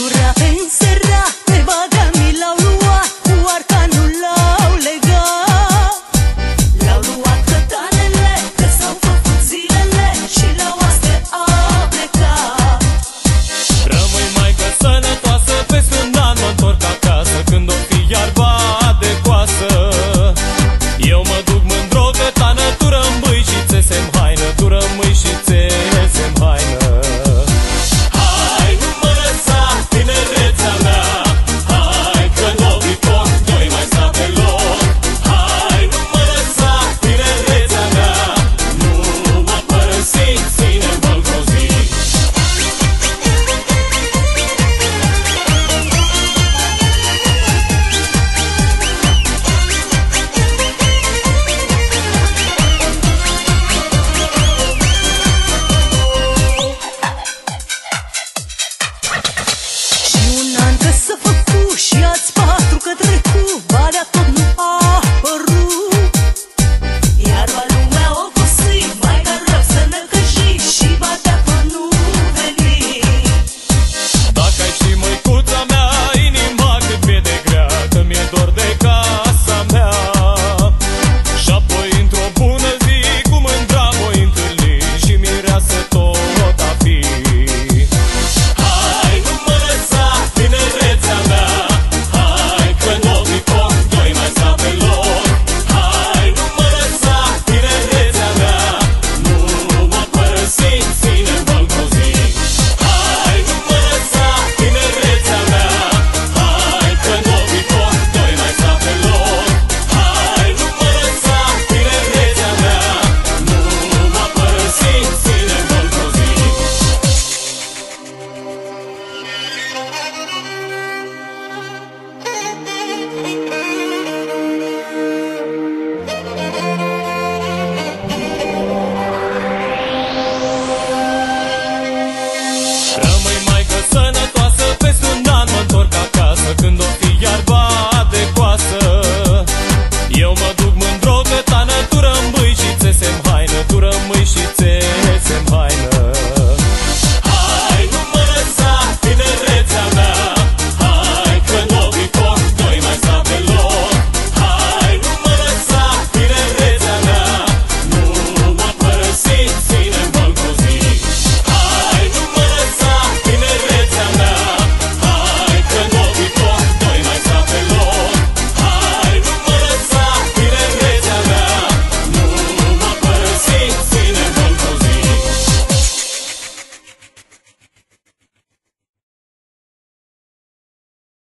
Kurang pensi.